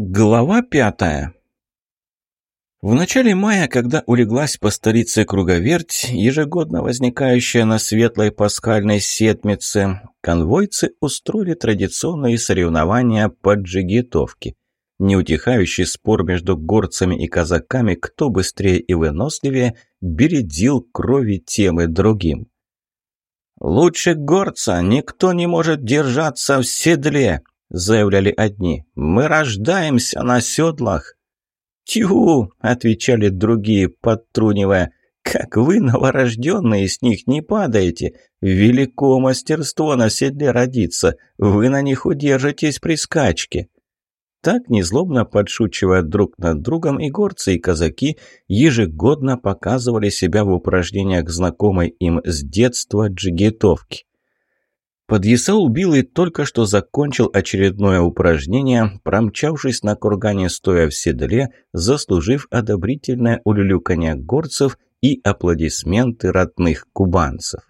Глава пятая В начале мая, когда улеглась по столице круговерть, ежегодно возникающая на светлой пасхальной сетмице, конвойцы устроили традиционные соревнования по джигитовке. Неутихающий спор между горцами и казаками, кто быстрее и выносливее, бередил крови темы другим. «Лучше горца никто не может держаться в седле», — заявляли одни. «Мы рождаемся на седлах». «Тю!» — отвечали другие, подтрунивая. «Как вы, новорожденные, с них не падаете! Велико мастерство на седле родиться! Вы на них удержитесь при скачке!» Так, незлобно подшучивая друг над другом, и горцы, и казаки ежегодно показывали себя в упражнениях знакомой им с детства джигитовки. Подъясаул Билый только что закончил очередное упражнение, промчавшись на кургане стоя в седле, заслужив одобрительное улюлюканье горцев и аплодисменты родных кубанцев.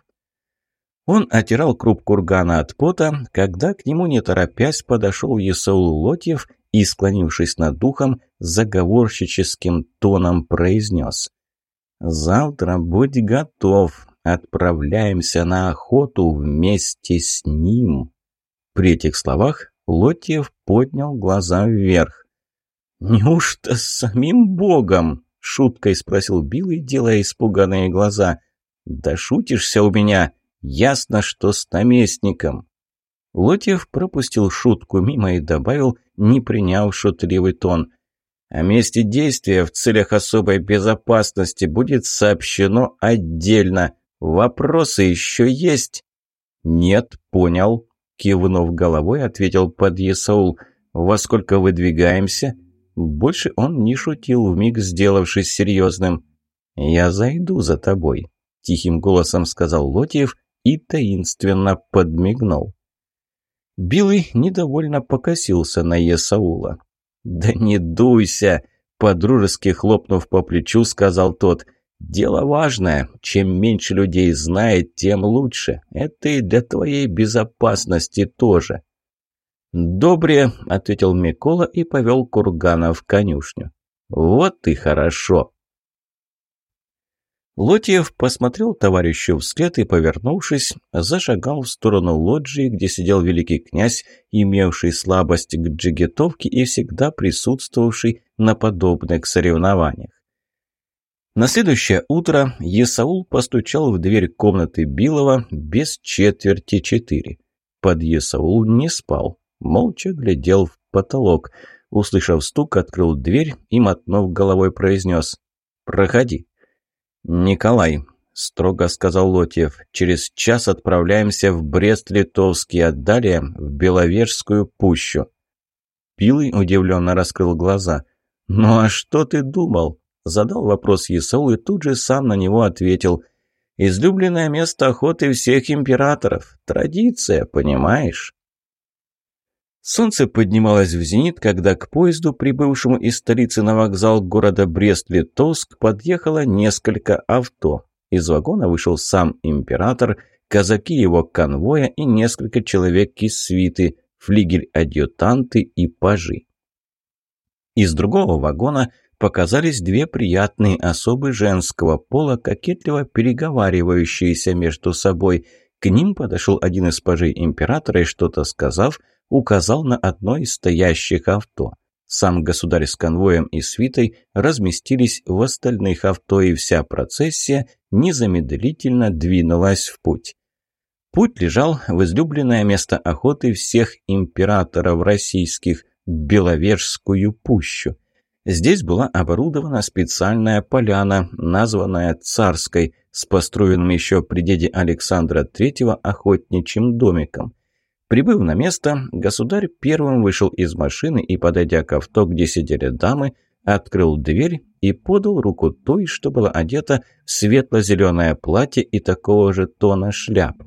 Он отирал круп кургана от пота, когда к нему, не торопясь, подошел Есаул Лотьев и, склонившись над духом, заговорщическим тоном произнес «Завтра будь готов, Отправляемся на охоту вместе с ним. При этих словах Лотьев поднял глаза вверх. «Неужто с самим Богом?» — шуткой спросил Билый, делая испуганные глаза. «Да шутишься у меня! Ясно, что с наместником!» Лотьев пропустил шутку мимо и добавил, не приняв шутливый тон. «О месте действия в целях особой безопасности будет сообщено отдельно. «Вопросы еще есть?» «Нет, понял», — кивнув головой, ответил подъясаул. «Во сколько выдвигаемся?» Больше он не шутил, вмиг сделавшись серьезным. «Я зайду за тобой», — тихим голосом сказал Лотьев и таинственно подмигнул. Билый недовольно покосился на Есаула. «Да не дуйся!» — подружески хлопнув по плечу, сказал тот — «Дело важное. Чем меньше людей знает, тем лучше. Это и для твоей безопасности тоже». «Добре», — ответил Микола и повел Кургана в конюшню. «Вот и хорошо». Лотьев посмотрел товарищу вслед и, повернувшись, зашагал в сторону лоджии, где сидел великий князь, имевший слабость к джигитовке и всегда присутствовавший на подобных соревнованиях. На следующее утро Есаул постучал в дверь комнаты Билова без четверти четыре. Под Есаул не спал, молча глядел в потолок. Услышав стук, открыл дверь и, мотнув головой, произнес «Проходи». «Николай», — строго сказал Лотьев, — «через час отправляемся в Брест-Литовский, а далее в Беловежскую пущу». Пилый удивленно раскрыл глаза. «Ну а что ты думал?» Задал вопрос Есол и тут же сам на него ответил. «Излюбленное место охоты всех императоров. Традиция, понимаешь?» Солнце поднималось в зенит, когда к поезду, прибывшему из столицы на вокзал города Брест-Литовск, подъехало несколько авто. Из вагона вышел сам император, казаки его конвоя и несколько человек из свиты, флигель-адъютанты и пажи. Из другого вагона – показались две приятные особы женского пола, кокетливо переговаривающиеся между собой. К ним подошел один из пажей императора и, что-то сказав, указал на одно из стоящих авто. Сам государь с конвоем и свитой разместились в остальных авто, и вся процессия незамедлительно двинулась в путь. Путь лежал в излюбленное место охоты всех императоров российских – Беловежскую пущу – Здесь была оборудована специальная поляна, названная Царской, с построенным еще при деде Александра III охотничьим домиком. Прибыв на место, государь первым вышел из машины и, подойдя к авто, где сидели дамы, открыл дверь и подал руку той, что была одета в светло-зеленое платье и такого же тона шляпу.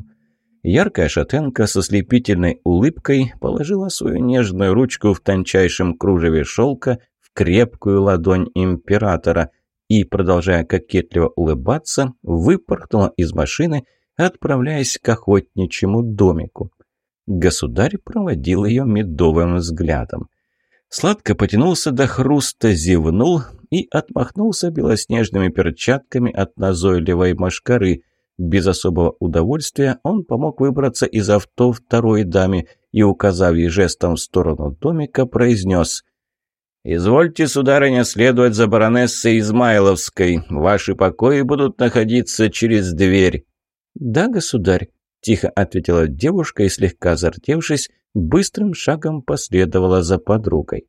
Яркая шатенка со слепительной улыбкой положила свою нежную ручку в тончайшем кружеве шелка крепкую ладонь императора и, продолжая кокетливо улыбаться, выпорхнула из машины, отправляясь к охотничьему домику. Государь проводил ее медовым взглядом. Сладко потянулся до хруста, зевнул и отмахнулся белоснежными перчатками от назойливой мошкары. Без особого удовольствия он помог выбраться из авто второй даме и, указав ей жестом в сторону домика, произнес «Извольте, сударыня, следовать за баронессой Измайловской. Ваши покои будут находиться через дверь». «Да, государь», – тихо ответила девушка и, слегка зардевшись, быстрым шагом последовала за подругой.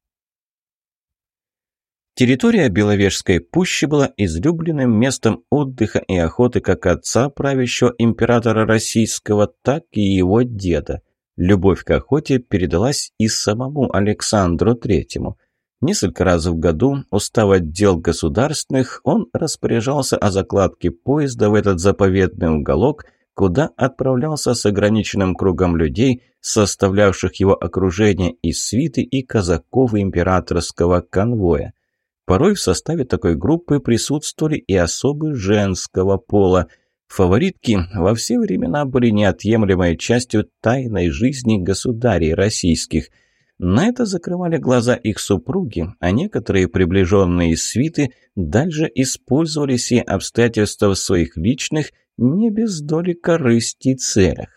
Территория Беловежской пущи была излюбленным местом отдыха и охоты как отца правящего императора российского, так и его деда. Любовь к охоте передалась и самому Александру Третьему. Несколько раз в году, устав от дел государственных, он распоряжался о закладке поезда в этот заповедный уголок – куда отправлялся с ограниченным кругом людей, составлявших его окружение из свиты и казаков императорского конвоя. Порой в составе такой группы присутствовали и особы женского пола. Фаворитки во все времена были неотъемлемой частью тайной жизни государей российских. На это закрывали глаза их супруги, а некоторые приближенные свиты дальше использовали все обстоятельства в своих личных не без доли корысти целях.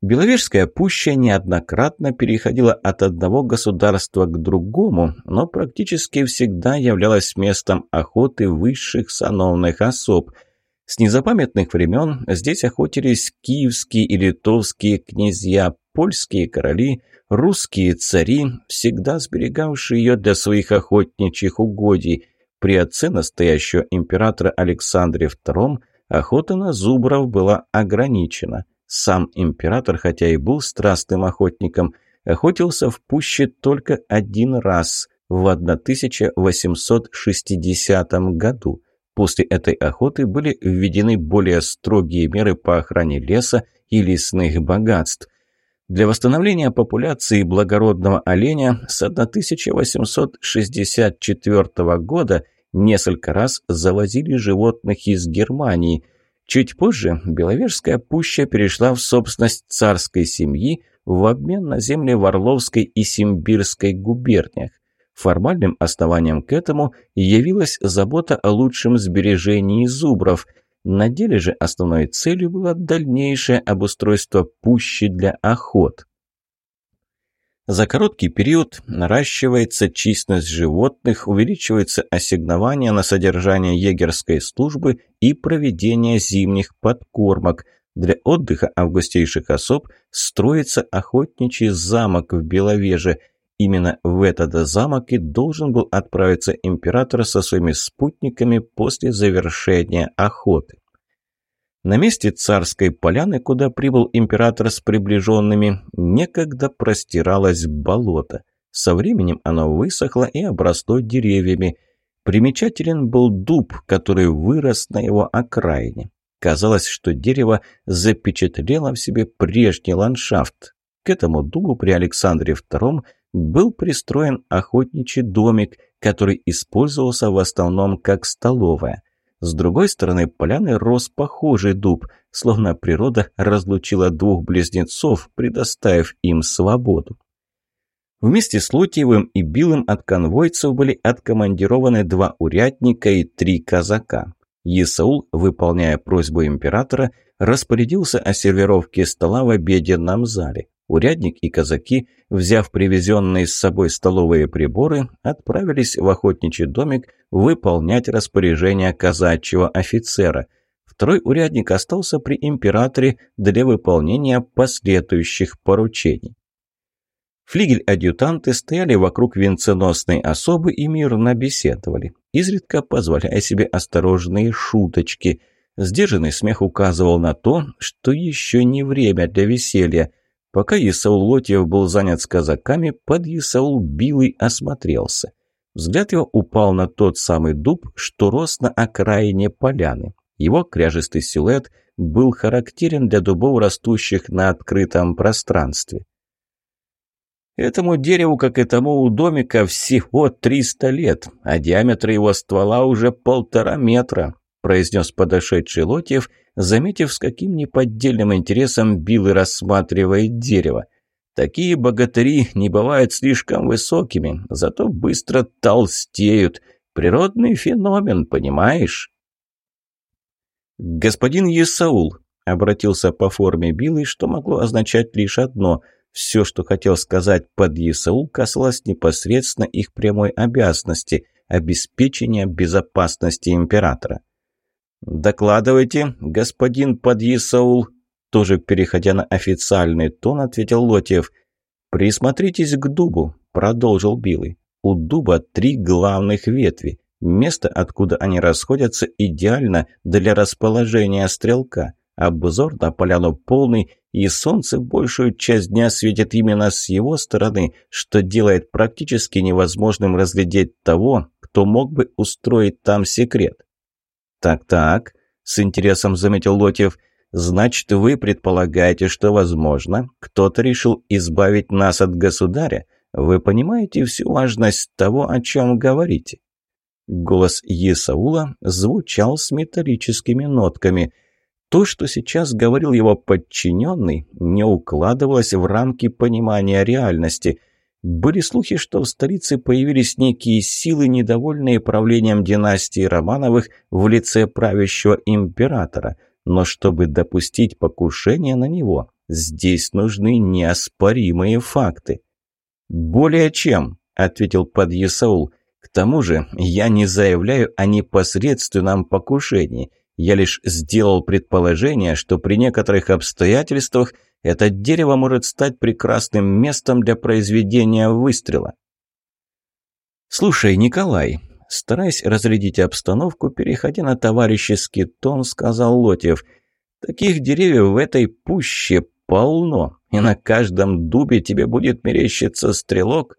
Беловежская пуща неоднократно переходила от одного государства к другому, но практически всегда являлась местом охоты высших сановных особ. С незапамятных времен здесь охотились киевские и литовские князья, польские короли, русские цари, всегда сберегавшие ее для своих охотничьих угодий. При отце настоящего императора Александре II – охота на зубров была ограничена. Сам император, хотя и был страстным охотником, охотился в пуще только один раз в 1860 году. После этой охоты были введены более строгие меры по охране леса и лесных богатств. Для восстановления популяции благородного оленя с 1864 года Несколько раз завозили животных из Германии. Чуть позже Беловежская пуща перешла в собственность царской семьи в обмен на земли в Орловской и Симбирской губерниях. Формальным основанием к этому явилась забота о лучшем сбережении зубров. На деле же основной целью было дальнейшее обустройство пущи для охот. За короткий период наращивается численность животных, увеличивается ассигнование на содержание егерской службы и проведение зимних подкормок. Для отдыха августейших особ строится охотничий замок в Беловеже. Именно в этот замок и должен был отправиться император со своими спутниками после завершения охоты. На месте царской поляны, куда прибыл император с приближенными, некогда простиралось болото. Со временем оно высохло и обросло деревьями. Примечателен был дуб, который вырос на его окраине. Казалось, что дерево запечатлело в себе прежний ландшафт. К этому дубу при Александре II был пристроен охотничий домик, который использовался в основном как столовая. С другой стороны поляны рос похожий дуб, словно природа разлучила двух близнецов, предоставив им свободу. Вместе с Лутьевым и Билым от конвойцев были откомандированы два урядника и три казака. Исаул, выполняя просьбу императора, распорядился о сервировке стола в обеденном зале. Урядник и казаки, взяв привезенные с собой столовые приборы, отправились в охотничий домик выполнять распоряжение казачьего офицера. Второй урядник остался при императоре для выполнения последующих поручений. Флигель-адъютанты стояли вокруг венценосной особы и мирно беседовали, изредка позволяя себе осторожные шуточки. Сдержанный смех указывал на то, что еще не время для веселья – Пока Исаул Лотьев был занят с казаками, под Исаул Билый осмотрелся. Взгляд его упал на тот самый дуб, что рос на окраине поляны. Его кряжистый силуэт был характерен для дубов, растущих на открытом пространстве. Этому дереву, как и тому у домика, всего 300 лет, а диаметр его ствола уже полтора метра, произнес подошедший Лотьев – заметив, с каким неподдельным интересом Билл рассматривает дерево. Такие богатыри не бывают слишком высокими, зато быстро толстеют. Природный феномен, понимаешь? «Господин Есаул», — обратился по форме Билый, что могло означать лишь одно — все, что хотел сказать под Есаул, касалось непосредственно их прямой обязанности — обеспечения безопасности императора. «Докладывайте, господин Подъесаул», тоже переходя на официальный тон, ответил Лотьев. «Присмотритесь к дубу», — продолжил Билый. «У дуба три главных ветви. Место, откуда они расходятся, идеально для расположения стрелка. Обзор на поляну полный, и солнце большую часть дня светит именно с его стороны, что делает практически невозможным разглядеть того, кто мог бы устроить там секрет. «Так-так», — с интересом заметил Лотьев, — «значит, вы предполагаете, что, возможно, кто-то решил избавить нас от государя? Вы понимаете всю важность того, о чем говорите?» Голос Есаула звучал с металлическими нотками. То, что сейчас говорил его подчиненный, не укладывалось в рамки понимания реальности — были слухи, что в столице появились некие силы, недовольные правлением династии Романовых в лице правящего императора. Но чтобы допустить покушение на него, здесь нужны неоспоримые факты. «Более чем», — ответил подъясаул. «К тому же я не заявляю о непосредственном покушении. Я лишь сделал предположение, что при некоторых обстоятельствах – это дерево может стать прекрасным местом для произведения выстрела. «Слушай, Николай», стараясь разрядить обстановку, переходя на товарищеский тон, сказал Лотьев, «таких деревьев в этой пуще полно, и на каждом дубе тебе будет мерещиться стрелок.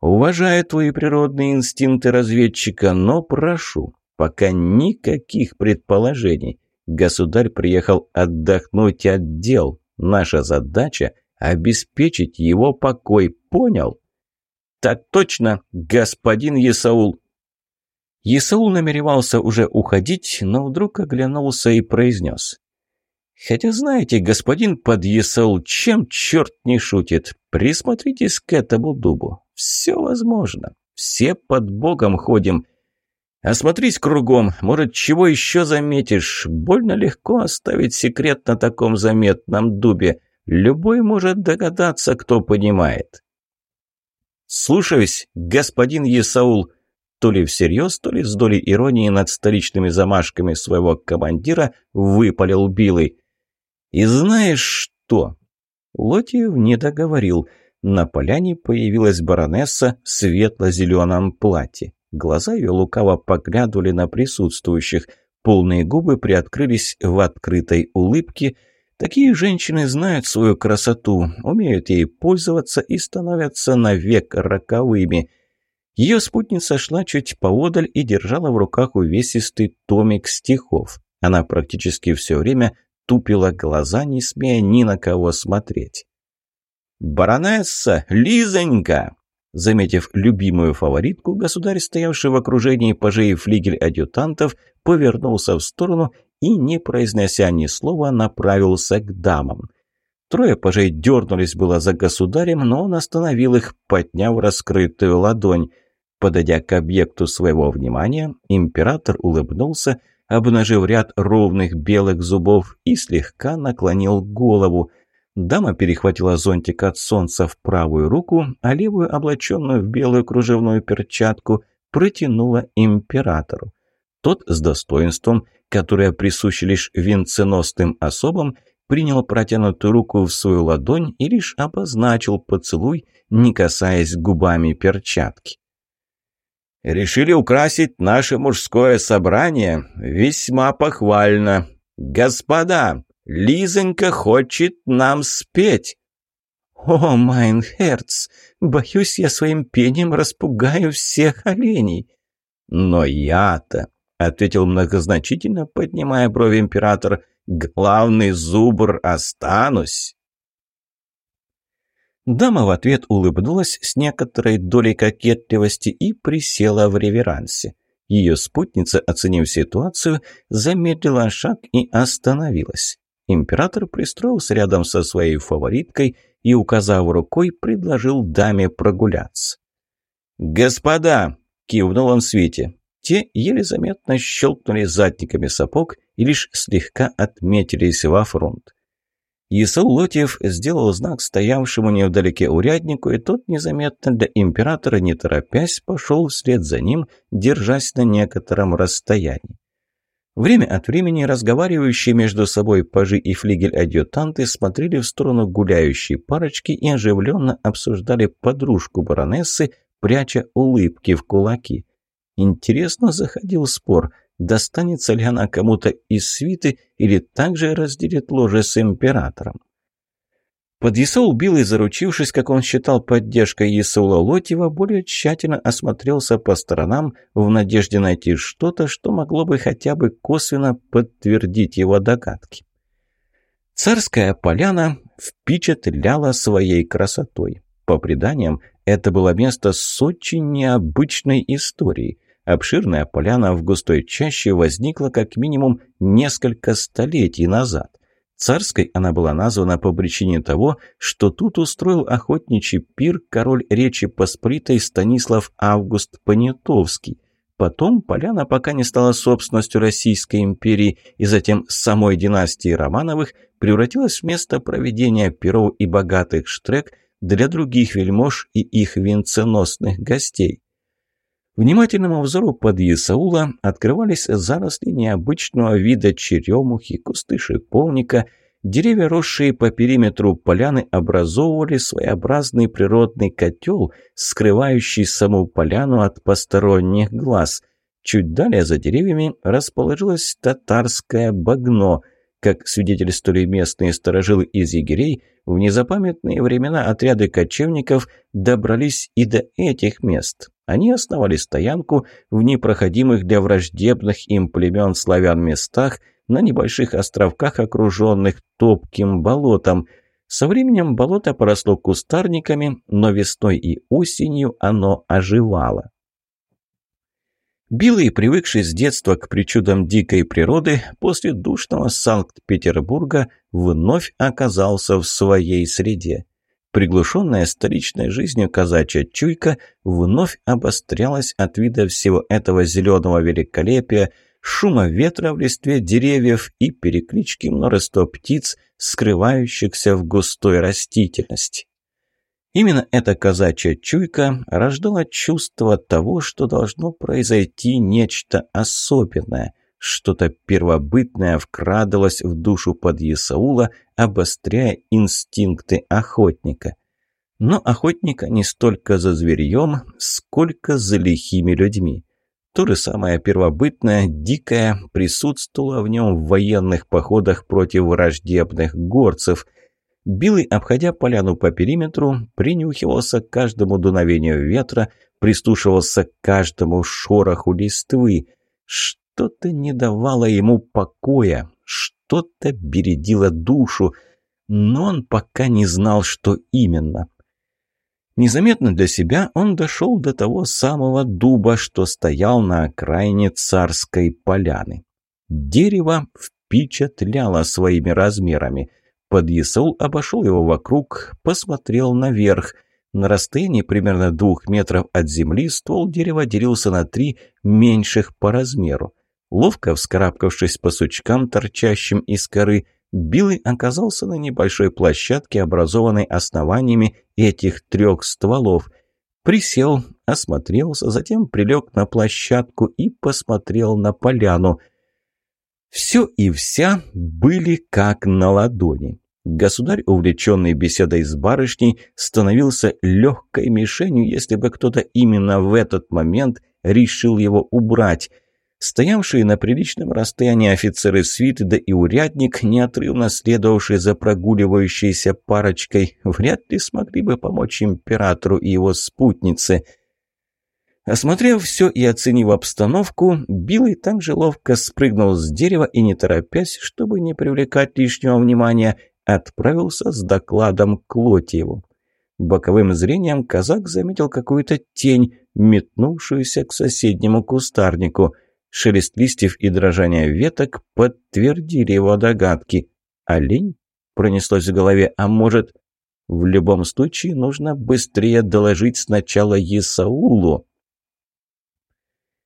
Уважаю твои природные инстинкты разведчика, но прошу, пока никаких предположений. Государь приехал отдохнуть от дел, Наша задача – обеспечить его покой, понял? Так точно, господин Есаул. Есаул намеревался уже уходить, но вдруг оглянулся и произнес. «Хотя знаете, господин подъесаул, чем черт не шутит? Присмотритесь к этому дубу. Все возможно. Все под Богом ходим. Осмотрись кругом, может, чего еще заметишь. Больно легко оставить секрет на таком заметном дубе. Любой может догадаться, кто понимает. «Слушаюсь, господин Есаул!» То ли всерьез, то ли с долей иронии над столичными замашками своего командира выпалил Билый. «И знаешь что?» Лотьев не договорил. На поляне появилась баронесса в светло-зеленом платье. Глаза ее лукаво поглядывали на присутствующих. Полные губы приоткрылись в открытой улыбке. Такие женщины знают свою красоту, умеют ей пользоваться и становятся навек роковыми. Ее спутница шла чуть поодаль и держала в руках увесистый томик стихов. Она практически все время тупила глаза, не смея ни на кого смотреть. «Баронесса! Лизонька!» Заметив любимую фаворитку, государь, стоявший в окружении пажей флигель-адъютантов, повернулся в сторону и, не произнося ни слова, направился к дамам. Трое пажей дернулись было за государем, но он остановил их, подняв раскрытую ладонь. Подойдя к объекту своего внимания, император улыбнулся, обнажив ряд ровных белых зубов и слегка наклонил голову – Дама перехватила зонтик от солнца в правую руку, а левую, облаченную в белую кружевную перчатку, протянула императору. Тот с достоинством, которое присуще лишь венценосным особам, принял протянутую руку в свою ладонь и лишь обозначил поцелуй, не касаясь губами перчатки. «Решили украсить наше мужское собрание? Весьма похвально. Господа, Лизонька хочет нам спеть». «О, mein Herz, боюсь, я своим пением распугаю всех оленей». «Но я-то», — ответил многозначительно, поднимая брови император, — «главный зубр останусь». Дама в ответ улыбнулась с некоторой долей кокетливости и присела в реверансе. Ее спутница, оценив ситуацию, замедлила шаг и остановилась. Император пристроился рядом со своей фавориткой и, указав рукой, предложил даме прогуляться. «Господа!» – кивнул он Свете. Те еле заметно щелкнули задниками сапог и лишь слегка отметились во фронт. Исаул Лотьев сделал знак стоявшему невдалеке уряднику, и тот незаметно для императора, не торопясь, пошел вслед за ним, держась на некотором расстоянии. Время от времени разговаривающие между собой пажи и флигель-адъютанты смотрели в сторону гуляющей парочки и оживленно обсуждали подружку баронессы, пряча улыбки в кулаки. Интересно заходил спор, достанется ли она кому-то из свиты или также разделит ложе с императором. Подъясаул Билый, заручившись, как он считал, поддержкой Исаула Лотьева, более тщательно осмотрелся по сторонам в надежде найти что-то, что могло бы хотя бы косвенно подтвердить его догадки. Царская поляна впечатляла своей красотой. По преданиям, это было место с очень необычной историей. Обширная поляна в густой чаще возникла как минимум несколько столетий назад. Царской она была названа по причине того, что тут устроил охотничий пир король Речи Посполитой Станислав Август Понятовский. Потом поляна пока не стала собственностью Российской империи и затем самой династии Романовых превратилась в место проведения перов и богатых штрек для других вельмож и их венценосных гостей. Внимательному взору под Исаула открывались заросли необычного вида черемухи, кусты шиповника. Деревья, росшие по периметру поляны, образовывали своеобразный природный котел, скрывающий саму поляну от посторонних глаз. Чуть далее за деревьями расположилось татарское багно – как свидетельствовали местные сторожилы из егерей, в незапамятные времена отряды кочевников добрались и до этих мест. Они основали стоянку в непроходимых для враждебных им племен славян местах на небольших островках, окруженных топким болотом. Со временем болото поросло кустарниками, но весной и осенью оно оживало. Билый, привыкший с детства к причудам дикой природы, после душного Санкт-Петербурга вновь оказался в своей среде. Приглушенная столичной жизнью казачья чуйка вновь обострялась от вида всего этого зеленого великолепия, шума ветра в листве деревьев и переклички множества птиц, скрывающихся в густой растительности. Именно эта казачья чуйка рождала чувство того, что должно произойти нечто особенное. Что-то первобытное вкрадывалось в душу подъясаула, обостряя инстинкты охотника. Но охотника не столько за зверьем, сколько за лихими людьми. То же самое первобытное, дикое присутствовало в нем в военных походах против враждебных горцев – Билый, обходя поляну по периметру, принюхивался к каждому дуновению ветра, прислушивался к каждому шороху листвы. Что-то не давало ему покоя, что-то бередило душу, но он пока не знал, что именно. Незаметно для себя он дошел до того самого дуба, что стоял на окраине царской поляны. Дерево впечатляло своими размерами – Подъясаул обошел его вокруг, посмотрел наверх. На расстоянии примерно двух метров от земли ствол дерева делился на три меньших по размеру. Ловко вскарабкавшись по сучкам, торчащим из коры, Билый оказался на небольшой площадке, образованной основаниями этих трех стволов. Присел, осмотрелся, затем прилег на площадку и посмотрел на поляну – все и вся были как на ладони. Государь, увлеченный беседой с барышней, становился легкой мишенью, если бы кто-то именно в этот момент решил его убрать. Стоявшие на приличном расстоянии офицеры свиты, да и урядник, неотрывно следовавшие за прогуливающейся парочкой, вряд ли смогли бы помочь императору и его спутнице – Осмотрев все и оценив обстановку, Билый также ловко спрыгнул с дерева и, не торопясь, чтобы не привлекать лишнего внимания, отправился с докладом к Лотьеву. Боковым зрением казак заметил какую-то тень, метнувшуюся к соседнему кустарнику. Шелест листьев и дрожание веток подтвердили его догадки. «Олень?» — пронеслось в голове. «А может...» В любом случае нужно быстрее доложить сначала Есаулу.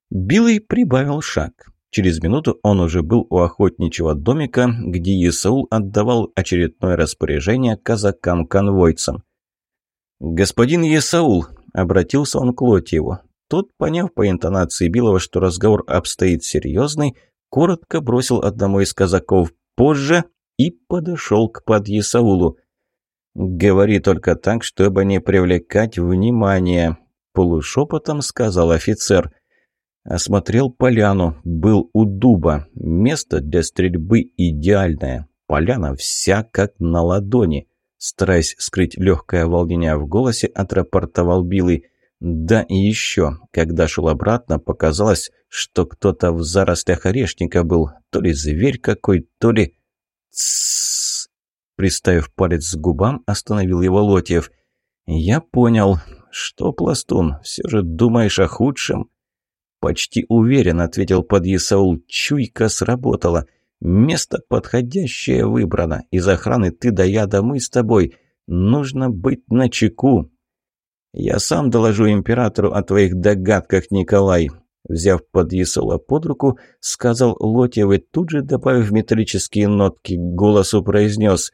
Билый прибавил шаг. Через минуту он уже был у охотничьего домика, где Есаул отдавал очередное распоряжение казакам-конвойцам. «Господин Есаул», — обратился он к Лотьеву. Тот, поняв по интонации Билова, что разговор обстоит серьезный, коротко бросил одному из казаков «позже» и подошел к подъясаулу. «Говори только так, чтобы не привлекать внимания», — полушепотом сказал офицер. Осмотрел поляну, был у дуба. Место для стрельбы идеальное. Поляна вся как на ладони. Стараясь скрыть легкое волнение в голосе, отрапортовал Билый. Да и еще, когда шел обратно, показалось, что кто-то в зарослях орешника был. То ли зверь какой, то ли... Тссс! Приставив палец к губам, остановил его Лотьев. «Я понял. Что, пластун, все же думаешь о худшем?» «Почти уверен», — ответил подъясаул. «Чуйка сработала. Место подходящее выбрано. Из охраны ты да я, да мы с тобой. Нужно быть начеку». «Я сам доложу императору о твоих догадках, Николай», Взяв подъясола под руку, сказал Лотьев и тут же, добавив металлические нотки, к голосу произнес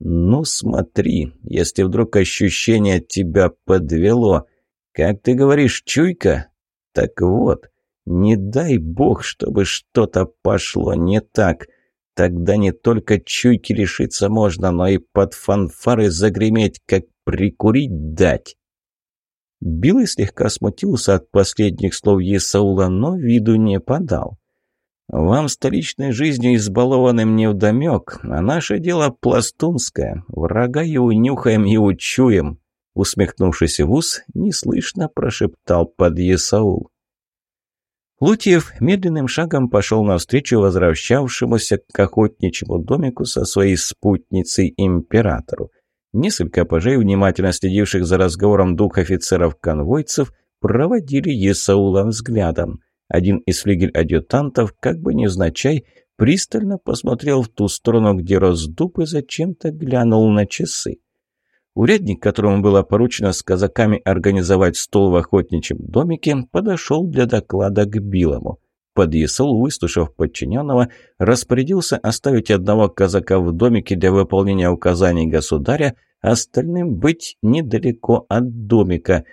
«Ну смотри, если вдруг ощущение тебя подвело. Как ты говоришь, чуйка? Так вот, не дай бог, чтобы что-то пошло не так. Тогда не только чуйки лишиться можно, но и под фанфары загреметь, как прикурить дать. Билый слегка смутился от последних слов Есаула, но виду не подал. «Вам столичной жизнью избалованным невдомек, а наше дело пластунское. Врага и унюхаем, и учуем», — усмехнувшись в ус, неслышно прошептал под Есаул. Лутьев медленным шагом пошел навстречу возвращавшемуся к охотничьему домику со своей спутницей императору. Несколько пажей, внимательно следивших за разговором двух офицеров-конвойцев, проводили Есаула взглядом. Один из флигель-адъютантов, как бы невзначай, пристально посмотрел в ту сторону, где рос дуб, и зачем-то глянул на часы. Урядник, которому было поручено с казаками организовать стол в охотничьем домике, подошел для доклада к Билому. Подъясул, выслушав подчиненного, распорядился оставить одного казака в домике для выполнения указаний государя, остальным быть недалеко от домика.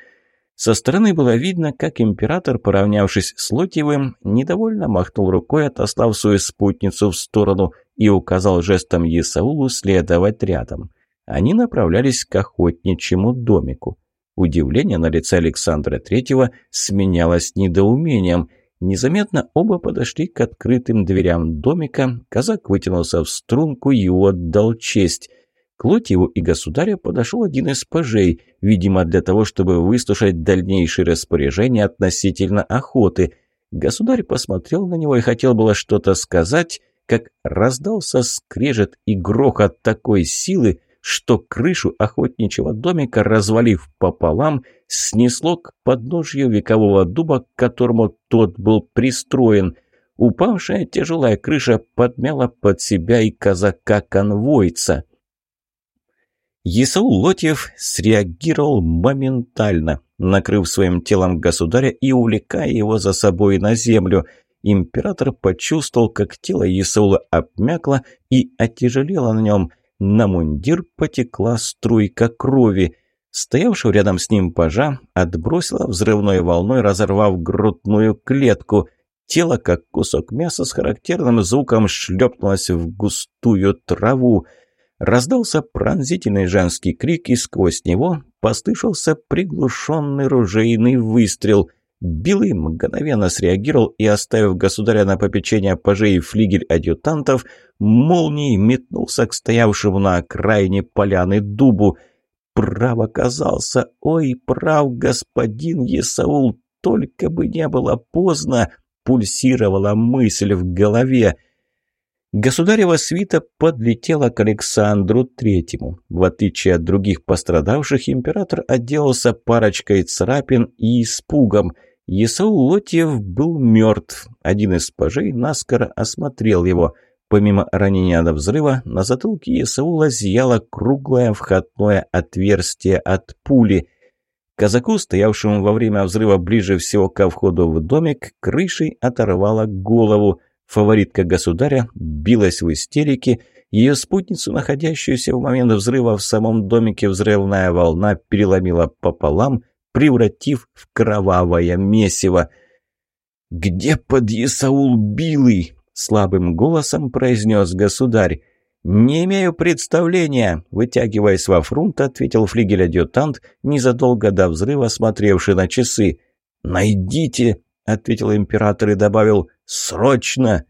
Со стороны было видно, как император, поравнявшись с Лотьевым, недовольно махнул рукой, отослав свою спутницу в сторону и указал жестом Есаулу следовать рядом. Они направлялись к охотничьему домику. Удивление на лице Александра Третьего сменялось недоумением. Незаметно оба подошли к открытым дверям домика, казак вытянулся в струнку и отдал честь. К Лотьеву и государя подошел один из пажей, видимо, для того, чтобы выслушать дальнейшие распоряжения относительно охоты. Государь посмотрел на него и хотел было что-то сказать, как раздался скрежет и грохот такой силы, что крышу охотничьего домика, развалив пополам, снесло к подножью векового дуба, к которому тот был пристроен. Упавшая тяжелая крыша подмяла под себя и казака-конвойца. Исаул Лотьев среагировал моментально, накрыв своим телом государя и увлекая его за собой на землю. Император почувствовал, как тело Исаула обмякло и отяжелело на нем – на мундир потекла струйка крови. Стоявшего рядом с ним пажа отбросила взрывной волной, разорвав грудную клетку. Тело, как кусок мяса, с характерным звуком шлепнулось в густую траву. Раздался пронзительный женский крик, и сквозь него послышался приглушенный ружейный выстрел – Билый мгновенно среагировал и, оставив государя на попечение пажей и флигель-адъютантов, молнией метнулся к стоявшему на окраине поляны дубу. Прав оказался, ой, прав господин Есаул, только бы не было поздно, пульсировала мысль в голове. Государева свита подлетела к Александру Третьему. В отличие от других пострадавших, император отделался парочкой царапин и испугом – Исаул Лотьев был мертв. Один из пажей наскоро осмотрел его. Помимо ранения от взрыва, на затылке Исаула зияло круглое входное отверстие от пули. Казаку, стоявшему во время взрыва ближе всего ко входу в домик, крышей оторвало голову. Фаворитка государя билась в истерике. Ее спутницу, находящуюся в момент взрыва в самом домике, взрывная волна переломила пополам, превратив в кровавое месиво. «Где подъясаул Билый?» — слабым голосом произнес государь. «Не имею представления», — вытягиваясь во фрунт, ответил флигель-адъютант, незадолго до взрыва смотревший на часы. «Найдите», — ответил император и добавил, «срочно».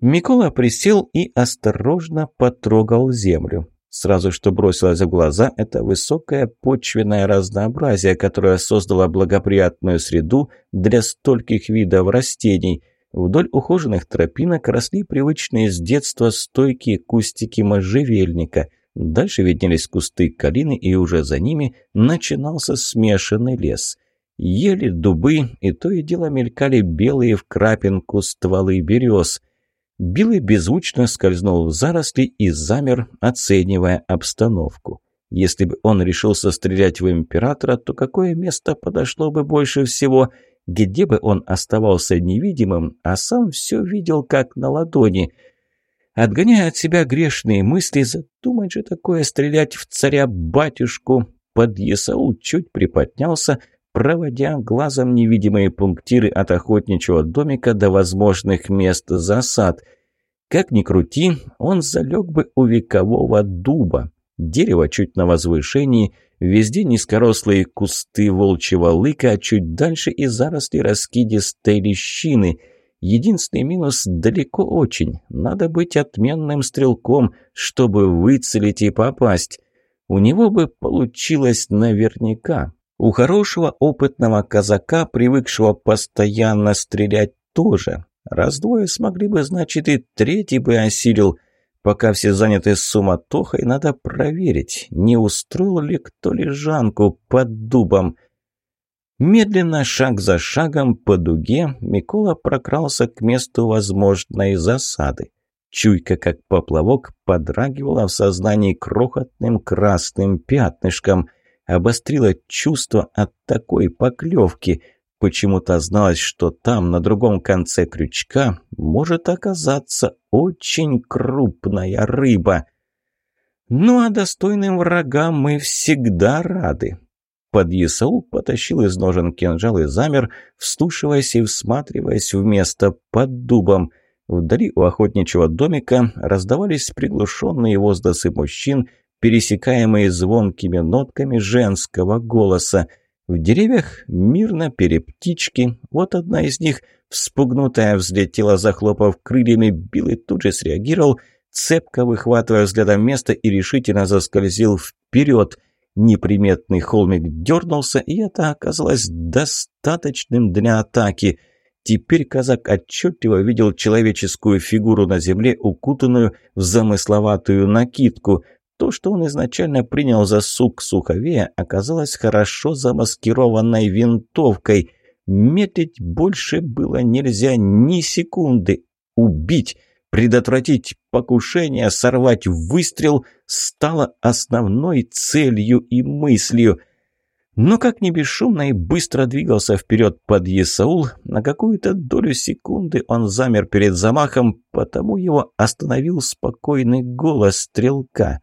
Микола присел и осторожно потрогал землю. Сразу что бросилось в глаза – это высокое почвенное разнообразие, которое создало благоприятную среду для стольких видов растений. Вдоль ухоженных тропинок росли привычные с детства стойкие кустики можжевельника. Дальше виднелись кусты калины, и уже за ними начинался смешанный лес. Ели дубы, и то и дело мелькали белые в крапинку стволы берез – Билый беззвучно скользнул в заросли и замер, оценивая обстановку. Если бы он решился стрелять в императора, то какое место подошло бы больше всего? Где бы он оставался невидимым, а сам все видел как на ладони? Отгоняя от себя грешные мысли, задумать же такое стрелять в царя-батюшку, подъясаул чуть приподнялся, проводя глазом невидимые пунктиры от охотничьего домика до возможных мест засад. Как ни крути, он залег бы у векового дуба. Дерево чуть на возвышении, везде низкорослые кусты волчьего лыка, а чуть дальше и заросли раскидистой лещины. Единственный минус – далеко очень. Надо быть отменным стрелком, чтобы выцелить и попасть. У него бы получилось наверняка. У хорошего опытного казака, привыкшего постоянно стрелять, тоже. Раз-двое смогли бы, значит, и третий бы осилил. Пока все заняты суматохой, надо проверить, не устроил ли кто лежанку под дубом. Медленно, шаг за шагом по дуге, Микола прокрался к месту возможной засады. Чуйка, как поплавок, подрагивала в сознании крохотным красным пятнышком – обострило чувство от такой поклевки. Почему-то зналось, что там, на другом конце крючка, может оказаться очень крупная рыба. Ну а достойным врагам мы всегда рады. Подъясаул потащил из ножен кинжал и замер, вслушиваясь и всматриваясь в место под дубом. Вдали у охотничьего домика раздавались приглушенные возгласы мужчин, пересекаемые звонкими нотками женского голоса. В деревьях мирно пели птички. Вот одна из них, вспугнутая, взлетела, захлопав крыльями, Билый тут же среагировал, цепко выхватывая взглядом место и решительно заскользил вперед. Неприметный холмик дернулся, и это оказалось достаточным для атаки. Теперь казак отчетливо видел человеческую фигуру на земле, укутанную в замысловатую накидку. То, что он изначально принял за сук суховея, оказалось хорошо замаскированной винтовкой. Метить больше было нельзя ни секунды. Убить, предотвратить покушение, сорвать выстрел стало основной целью и мыслью. Но как ни бесшумно и быстро двигался вперед под Есаул, на какую-то долю секунды он замер перед замахом, потому его остановил спокойный голос стрелка.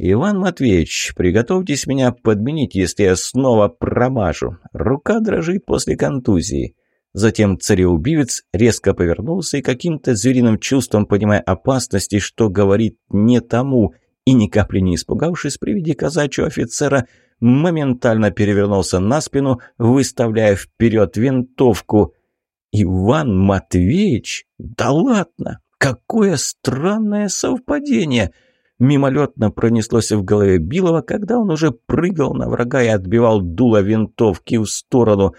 «Иван Матвеевич, приготовьтесь меня подменить, если я снова промажу. Рука дрожит после контузии». Затем цареубивец резко повернулся и каким-то звериным чувством, понимая опасности, что говорит не тому, и ни капли не испугавшись при виде казачьего офицера, моментально перевернулся на спину, выставляя вперед винтовку. «Иван Матвеевич? Да ладно! Какое странное совпадение!» Мимолетно пронеслось в голове Билова, когда он уже прыгал на врага и отбивал дуло винтовки в сторону.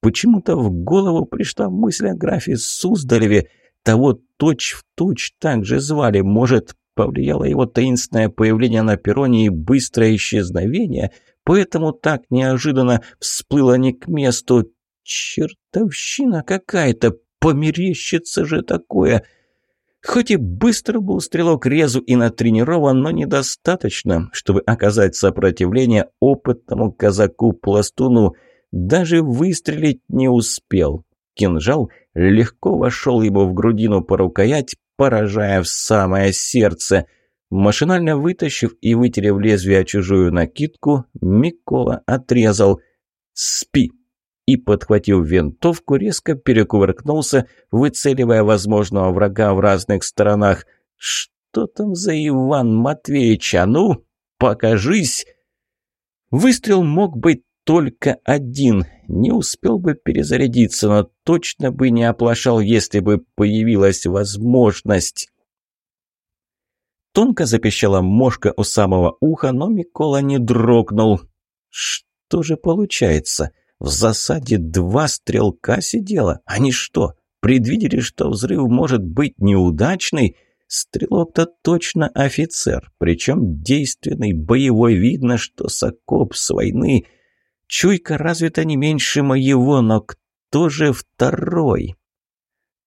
Почему-то в голову пришла мысль о графе Суздалеве. Того точь-в-точь точь так же звали. Может, повлияло его таинственное появление на перроне и быстрое исчезновение, поэтому так неожиданно всплыло не к месту. Чертовщина какая-то, померещится же такое!» Хоть и быстро был стрелок резу и натренирован, но недостаточно, чтобы оказать сопротивление опытному казаку-пластуну. Даже выстрелить не успел. Кинжал легко вошел ему в грудину по рукоять, поражая в самое сердце. Машинально вытащив и вытерев лезвие чужую накидку, Микола отрезал «Спи!» И, подхватив винтовку, резко перекувыркнулся, выцеливая возможного врага в разных сторонах. «Что там за Иван Матвеевич? А ну, покажись!» Выстрел мог быть только один. Не успел бы перезарядиться, но точно бы не оплошал, если бы появилась возможность. Тонко запищала мошка у самого уха, но Микола не дрогнул. Что же получается? В засаде два стрелка сидело. Они что, предвидели, что взрыв может быть неудачный? Стрелок-то точно офицер, причем действенный, боевой. Видно, что Сокоп с войны Чуйка развита не меньше моего, но кто же второй?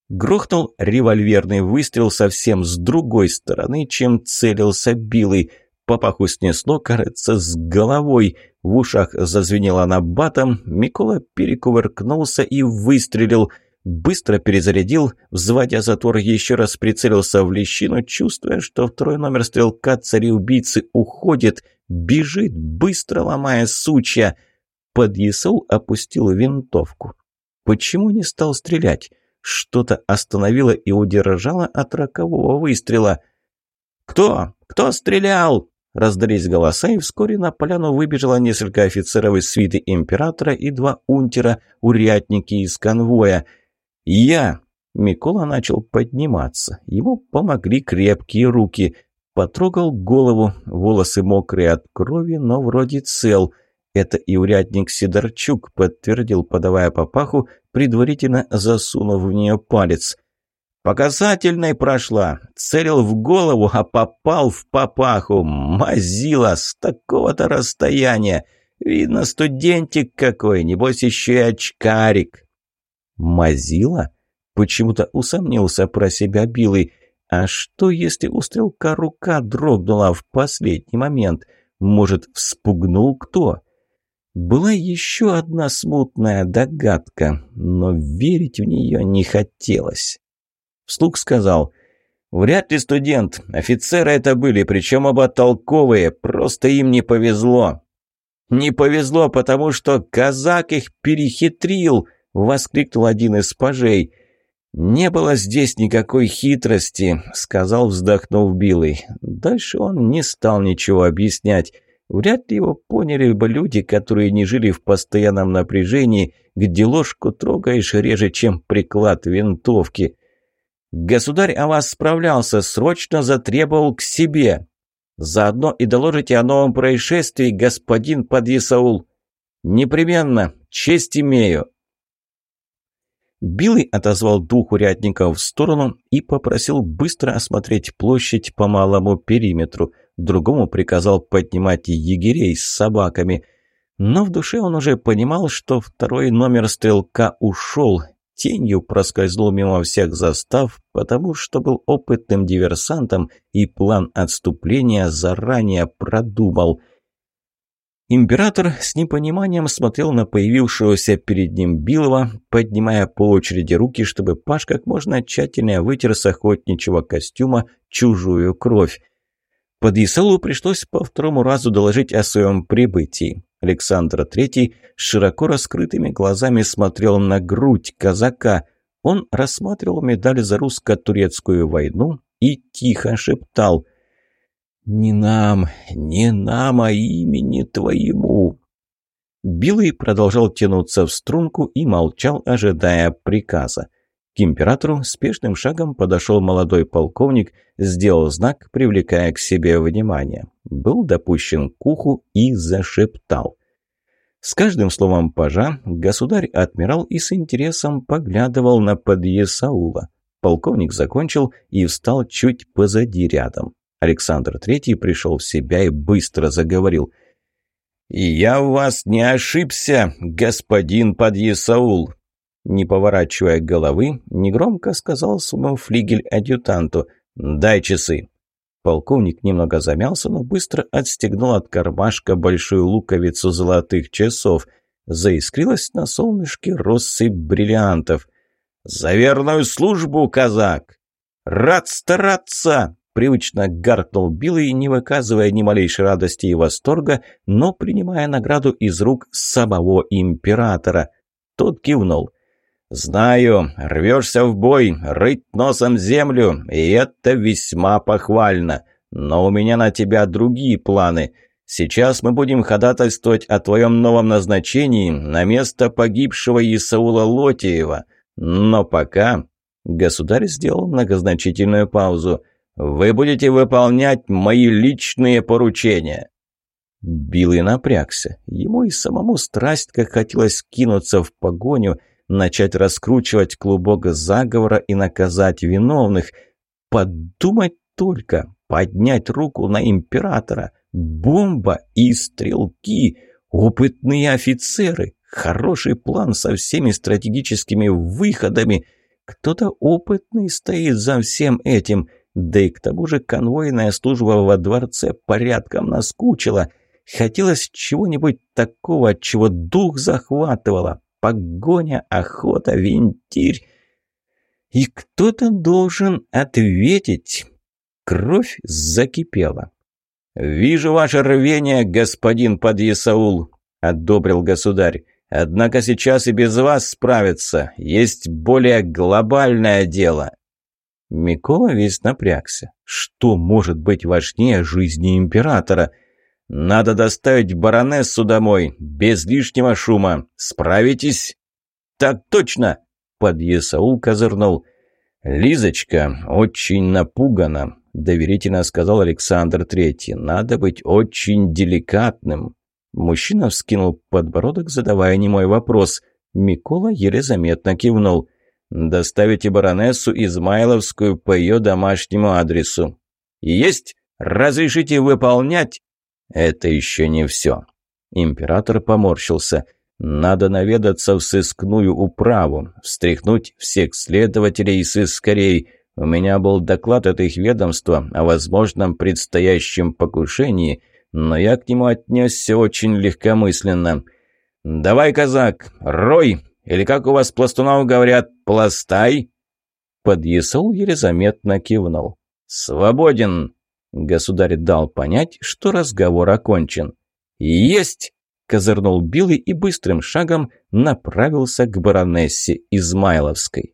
Грохнул револьверный выстрел совсем с другой стороны, чем целился Билый. Папаху снесло, кажется, с головой. В ушах зазвенело набатом. Микола перекувыркнулся и выстрелил. Быстро перезарядил, взводя затвор, еще раз прицелился в лещину, чувствуя, что второй номер стрелка цареубийцы уходит, бежит, быстро ломая сучья. Подъясол опустил винтовку. Почему не стал стрелять? Что-то остановило и удержало от рокового выстрела. «Кто? Кто стрелял?» Раздались голоса, и вскоре на поляну выбежало несколько офицеров из свиты императора и два унтера, урядники из конвоя. «Я!» Микола начал подниматься. Ему помогли крепкие руки. Потрогал голову, волосы мокрые от крови, но вроде цел – это и урядник Сидорчук подтвердил, подавая папаху, предварительно засунув в нее палец. «Показательной прошла. Целил в голову, а попал в папаху. Мазила с такого-то расстояния. Видно, студентик какой, небось еще и очкарик». «Мазила?» Почему-то усомнился про себя Билый. «А что, если у стрелка рука дрогнула в последний момент? Может, вспугнул кто?» Была еще одна смутная догадка, но верить в нее не хотелось. Вслух сказал, «Вряд ли студент. Офицеры это были, причем оба толковые, просто им не повезло». «Не повезло, потому что казак их перехитрил!» — воскликнул один из пажей. «Не было здесь никакой хитрости», — сказал, вздохнув Билый. Дальше он не стал ничего объяснять. Вряд ли его поняли бы люди, которые не жили в постоянном напряжении, где ложку трогаешь реже, чем приклад винтовки. «Государь о вас справлялся, срочно затребовал к себе. Заодно и доложите о новом происшествии, господин Подъясаул. Непременно, честь имею». Билый отозвал двух урядников в сторону и попросил быстро осмотреть площадь по малому периметру – другому приказал поднимать егерей с собаками. Но в душе он уже понимал, что второй номер стрелка ушел, тенью проскользнул мимо всех застав, потому что был опытным диверсантом и план отступления заранее продумал. Император с непониманием смотрел на появившегося перед ним Билова, поднимая по очереди руки, чтобы Паш как можно тщательнее вытер с охотничьего костюма чужую кровь. Под Исалу пришлось по второму разу доложить о своем прибытии. Александр III широко раскрытыми глазами смотрел на грудь казака. Он рассматривал медаль за русско-турецкую войну и тихо шептал «Не нам, не нам, а имени твоему». Билый продолжал тянуться в струнку и молчал, ожидая приказа. К императору спешным шагом подошел молодой полковник, сделал знак, привлекая к себе внимание. Был допущен к уху и зашептал. С каждым словом пажа государь-адмирал и с интересом поглядывал на подъесаула. Полковник закончил и встал чуть позади рядом. Александр Третий пришел в себя и быстро заговорил. «Я в вас не ошибся, господин подъесаул. Не поворачивая головы, негромко сказал своему флигель-адъютанту. «Дай часы». Полковник немного замялся, но быстро отстегнул от кармашка большую луковицу золотых часов. Заискрилась на солнышке россыпь бриллиантов. «За верную службу, казак!» «Рад стараться!» Привычно гаркнул Билый, не выказывая ни малейшей радости и восторга, но принимая награду из рук самого императора. Тот кивнул. «Знаю, рвешься в бой, рыть носом землю, и это весьма похвально. Но у меня на тебя другие планы. Сейчас мы будем ходатайствовать о твоем новом назначении на место погибшего Исаула Лотиева. Но пока...» Государь сделал многозначительную паузу – вы будете выполнять мои личные поручения». Билый напрягся. Ему и самому страсть, как хотелось кинуться в погоню, начать раскручивать клубок заговора и наказать виновных. Подумать только, поднять руку на императора, бомба и стрелки, опытные офицеры, хороший план со всеми стратегическими выходами. Кто-то опытный стоит за всем этим – да и к тому же конвойная служба во дворце порядком наскучила. Хотелось чего-нибудь такого, от чего дух захватывало. Погоня, охота, винтирь. И кто-то должен ответить. Кровь закипела. «Вижу ваше рвение, господин подъясаул», — одобрил государь. «Однако сейчас и без вас справиться. Есть более глобальное дело». Микола весь напрягся. Что может быть важнее жизни императора? Надо доставить баронессу домой, без лишнего шума. Справитесь? Так точно! Подъесаул козырнул. Лизочка очень напугана, доверительно сказал Александр Третий. Надо быть очень деликатным. Мужчина вскинул подбородок, задавая немой вопрос. Микола еле заметно кивнул. Доставите баронессу Измайловскую по ее домашнему адресу. Есть? Разрешите выполнять? Это еще не все. Император поморщился. Надо наведаться в сыскную управу, встряхнуть всех следователей и сыскарей. У меня был доклад от их ведомства о возможном предстоящем покушении, но я к нему отнесся очень легкомысленно. «Давай, казак, рой или, как у вас пластунов говорят, пластай?» Подъясол еле заметно кивнул. «Свободен!» Государь дал понять, что разговор окончен. «Есть!» — козырнул Билый и быстрым шагом направился к баронессе Измайловской.